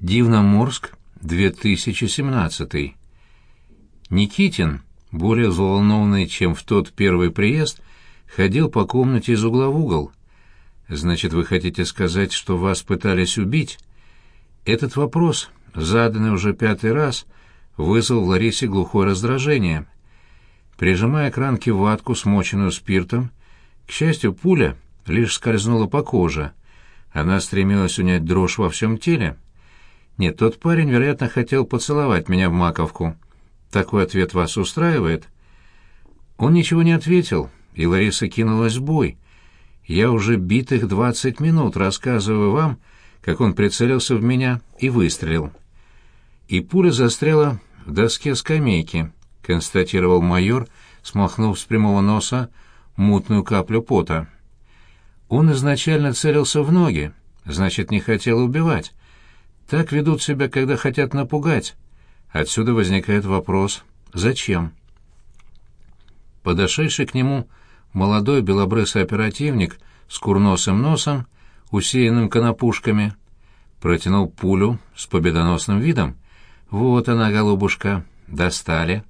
Дивноморск, 2017. Никитин, более взволнованный, чем в тот первый приезд, ходил по комнате из угла в угол. «Значит, вы хотите сказать, что вас пытались убить?» Этот вопрос, заданный уже пятый раз, вызвал в Ларисе глухое раздражение. Прижимая к ранке ватку, смоченную спиртом, к счастью, пуля лишь скользнула по коже. Она стремилась унять дрожь во всем теле. Нет, тот парень, вероятно, хотел поцеловать меня в маковку. Такой ответ вас устраивает? Он ничего не ответил, и Лариса кинулась в бой. Я уже битых двадцать минут рассказываю вам, как он прицелился в меня и выстрелил. И пуля застряла в доске скамейки, констатировал майор, смахнув с прямого носа мутную каплю пота. Он изначально целился в ноги, значит, не хотел убивать. Так ведут себя, когда хотят напугать. Отсюда возникает вопрос «Зачем?». Подошедший к нему молодой белобрысый оперативник с курносым носом, усеянным конопушками, протянул пулю с победоносным видом. «Вот она, голубушка, достали».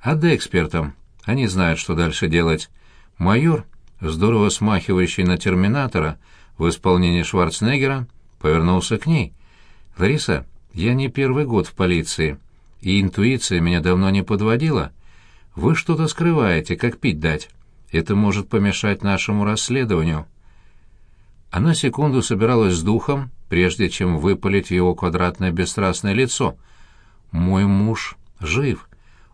«Отдай экспертам, они знают, что дальше делать». Майор, здорово смахивающий на терминатора в исполнении Шварценеггера, повернулся к ней — «Лариса, я не первый год в полиции, и интуиция меня давно не подводила. Вы что-то скрываете, как пить дать. Это может помешать нашему расследованию». Она секунду собиралась с духом, прежде чем выпалить в его квадратное бесстрастное лицо. «Мой муж жив.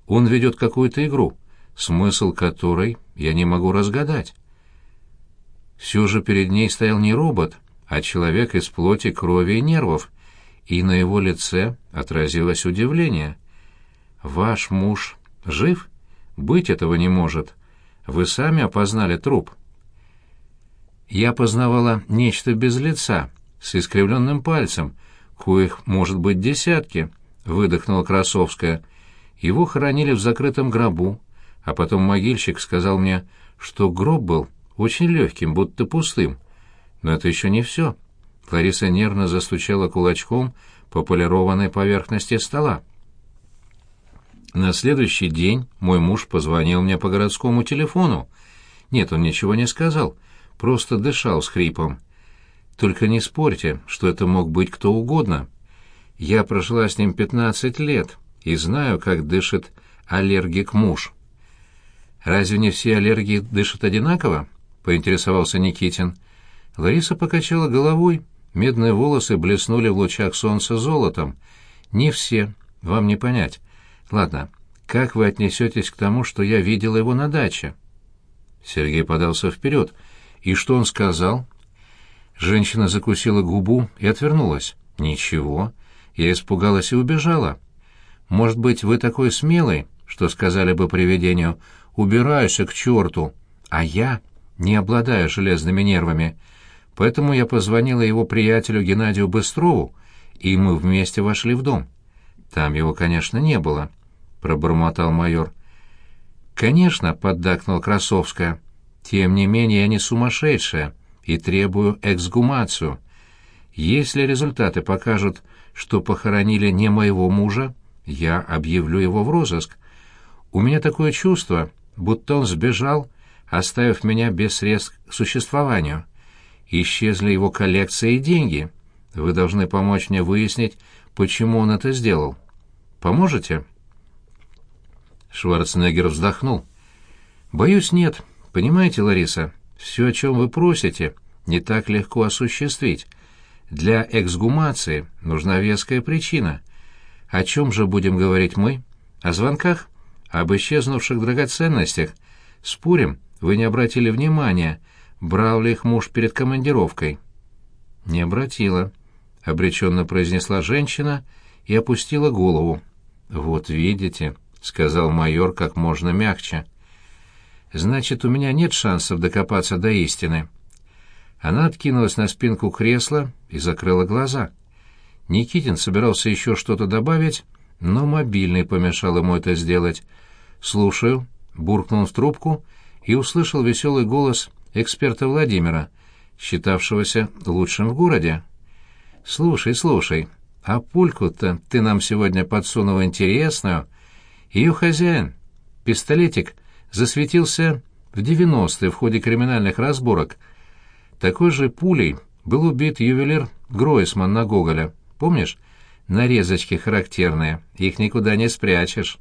Он ведет какую-то игру, смысл которой я не могу разгадать». Все же перед ней стоял не робот, а человек из плоти, крови и нервов — и на его лице отразилось удивление. «Ваш муж жив? Быть этого не может. Вы сами опознали труп». Я познавала нечто без лица, с искривленным пальцем, коих может быть десятки, — выдохнула Красовская. Его хоронили в закрытом гробу, а потом могильщик сказал мне, что гроб был очень легким, будто пустым. Но это еще не все. Лариса нервно застучала кулачком по полированной поверхности стола. На следующий день мой муж позвонил мне по городскому телефону. Нет, он ничего не сказал, просто дышал с хрипом. Только не спорьте, что это мог быть кто угодно. Я прожила с ним пятнадцать лет и знаю, как дышит аллергик муж. «Разве не все аллергии дышат одинаково?» — поинтересовался Никитин. Лариса покачала головой Медные волосы блеснули в лучах солнца золотом. Не все, вам не понять. Ладно, как вы отнесетесь к тому, что я видела его на даче?» Сергей подался вперед. «И что он сказал?» Женщина закусила губу и отвернулась. «Ничего. Я испугалась и убежала. Может быть, вы такой смелый, что сказали бы привидению «убирайся к черту», а я не обладаю железными нервами. Поэтому я позвонила его приятелю Геннадию Быстрову, и мы вместе вошли в дом. Там его, конечно, не было, — пробормотал майор. «Конечно», — поддакнула Красовская. «Тем не менее я не сумасшедшая и требую эксгумацию. Если результаты покажут, что похоронили не моего мужа, я объявлю его в розыск. У меня такое чувство, будто он сбежал, оставив меня без средств к существованию» исчезли его коллекция и деньги. Вы должны помочь мне выяснить, почему он это сделал. Поможете?» Шварценеггер вздохнул. «Боюсь, нет. Понимаете, Лариса, все, о чем вы просите, не так легко осуществить. Для эксгумации нужна веская причина. О чем же будем говорить мы? О звонках? Об исчезнувших драгоценностях? Спорим, вы не обратили внимания, брал ли их муж перед командировкой. «Не обратила», — обреченно произнесла женщина и опустила голову. «Вот видите», — сказал майор как можно мягче. «Значит, у меня нет шансов докопаться до истины». Она откинулась на спинку кресла и закрыла глаза. Никитин собирался еще что-то добавить, но мобильный помешал ему это сделать. «Слушаю», — буркнул в трубку и услышал веселый голос эксперта Владимира, считавшегося лучшим в городе. «Слушай, слушай, А пульку-то ты нам сегодня подсунул интересную. Ее хозяин, пистолетик, засветился в девяностые в ходе криминальных разборок. Такой же пулей был убит ювелир Гройсман на Гоголя. Помнишь? Нарезочки характерные, их никуда не спрячешь.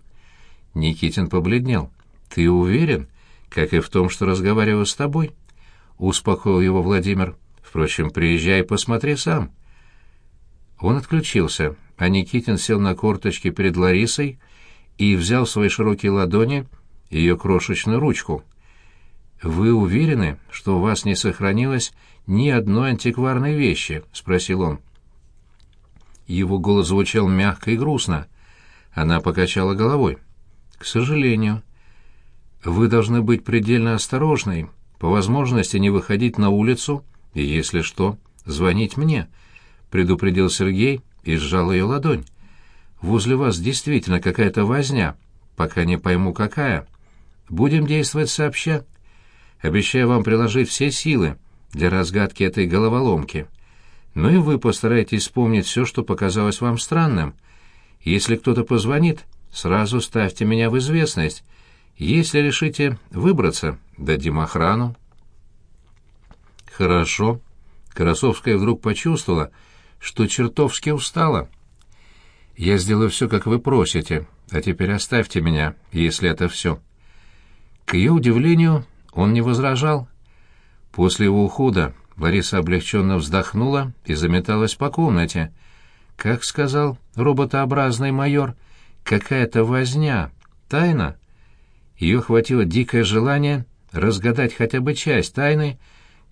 Никитин побледнел. «Ты уверен? Как и в том, что разговариваю с тобой?» Успокоил его Владимир. «Впрочем, приезжай и посмотри сам». Он отключился, а Никитин сел на корточки перед Ларисой и взял в свои широкие ладони ее крошечную ручку. «Вы уверены, что у вас не сохранилось ни одной антикварной вещи?» — спросил он. Его голос звучал мягко и грустно. Она покачала головой. «К сожалению. Вы должны быть предельно осторожной, по возможности не выходить на улицу и, если что, звонить мне», — предупредил Сергей и сжал ее ладонь. «Возле вас действительно какая-то возня, пока не пойму, какая. Будем действовать сообща. Обещаю вам приложить все силы для разгадки этой головоломки». Ну и вы постарайтесь вспомнить все, что показалось вам странным. Если кто-то позвонит, сразу ставьте меня в известность. Если решите выбраться, дадим охрану. Хорошо. Красовская вдруг почувствовала, что чертовски устала. Я сделаю все, как вы просите, а теперь оставьте меня, если это все. К ее удивлению, он не возражал. После его ухода Лариса облегченно вздохнула и заметалась по комнате. Как сказал роботообразный майор, какая-то возня, тайна. Ее хватило дикое желание разгадать хотя бы часть тайны,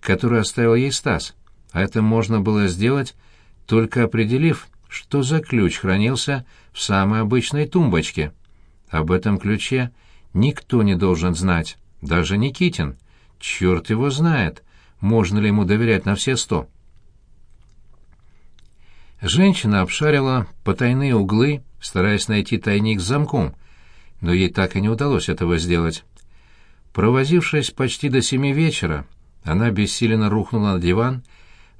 которую оставил ей Стас. А это можно было сделать, только определив, что за ключ хранился в самой обычной тумбочке. Об этом ключе никто не должен знать, даже Никитин. Черт его знает, можно ли ему доверять на все сто. Женщина обшарила потайные углы, стараясь найти тайник с замком, но ей так и не удалось этого сделать. Провозившись почти до семи вечера, она бессиленно рухнула на диван,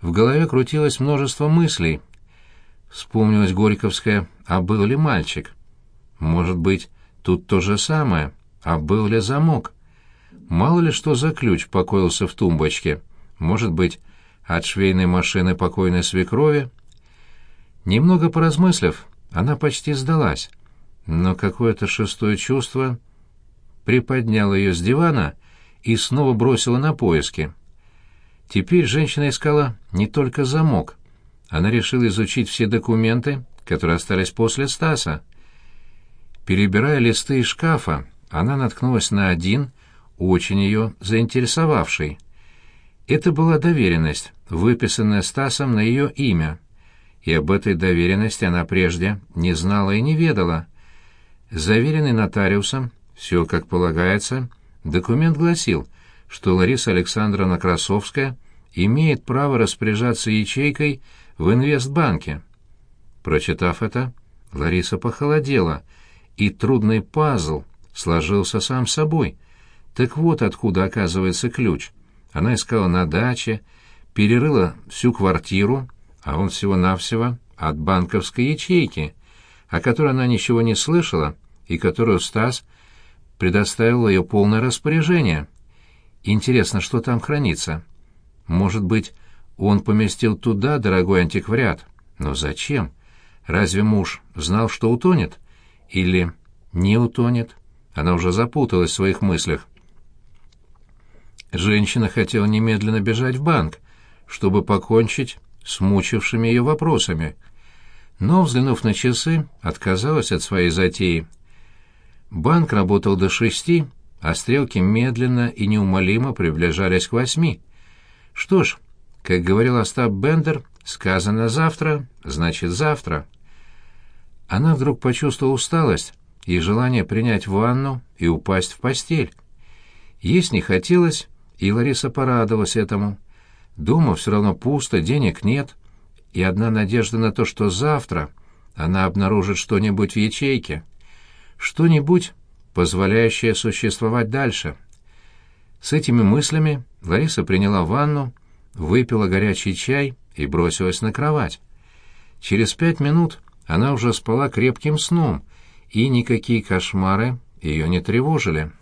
в голове крутилось множество мыслей. Вспомнилась Горьковская «А был ли мальчик?» Может быть, тут то же самое «А был ли замок?» Мало ли что за ключ покоился в тумбочке. Может быть, от швейной машины покойной свекрови? Немного поразмыслив, она почти сдалась, но какое-то шестое чувство приподняло ее с дивана и снова бросило на поиски. Теперь женщина искала не только замок. Она решила изучить все документы, которые остались после Стаса. Перебирая листы из шкафа, она наткнулась на один, очень ее заинтересовавший — это была доверенность, выписанная Стасом на ее имя. И об этой доверенности она прежде не знала и не ведала. Заверенный нотариусом, все как полагается, документ гласил, что Лариса Александровна Красовская имеет право распоряжаться ячейкой в инвестбанке. Прочитав это, Лариса похолодела, и трудный пазл сложился сам собой. Так вот откуда оказывается ключ — она искала на даче, перерыла всю квартиру, а он всего-навсего от банковской ячейки, о которой она ничего не слышала и которую Стас предоставил ее полное распоряжение. Интересно, что там хранится? Может быть, он поместил туда дорогой антиквариат? Но зачем? Разве муж знал, что утонет? Или не утонет? Она уже запуталась в своих мыслях. Женщина хотела немедленно бежать в банк, чтобы покончить с мучившими ее вопросами. Но, взглянув на часы, отказалась от своей затеи. Банк работал до шести, а стрелки медленно и неумолимо приближались к восьми. Что ж, как говорил Остап Бендер, сказано «завтра», значит «завтра». Она вдруг почувствовала усталость и желание принять ванну и упасть в постель. Есть не хотелось, и Лариса порадовалась этому. Дома все равно пусто, денег нет, и одна надежда на то, что завтра она обнаружит что-нибудь в ячейке. Что-нибудь, позволяющее существовать дальше. С этими мыслями Лариса приняла ванну, выпила горячий чай и бросилась на кровать. Через пять минут она уже спала крепким сном, и никакие кошмары ее не тревожили.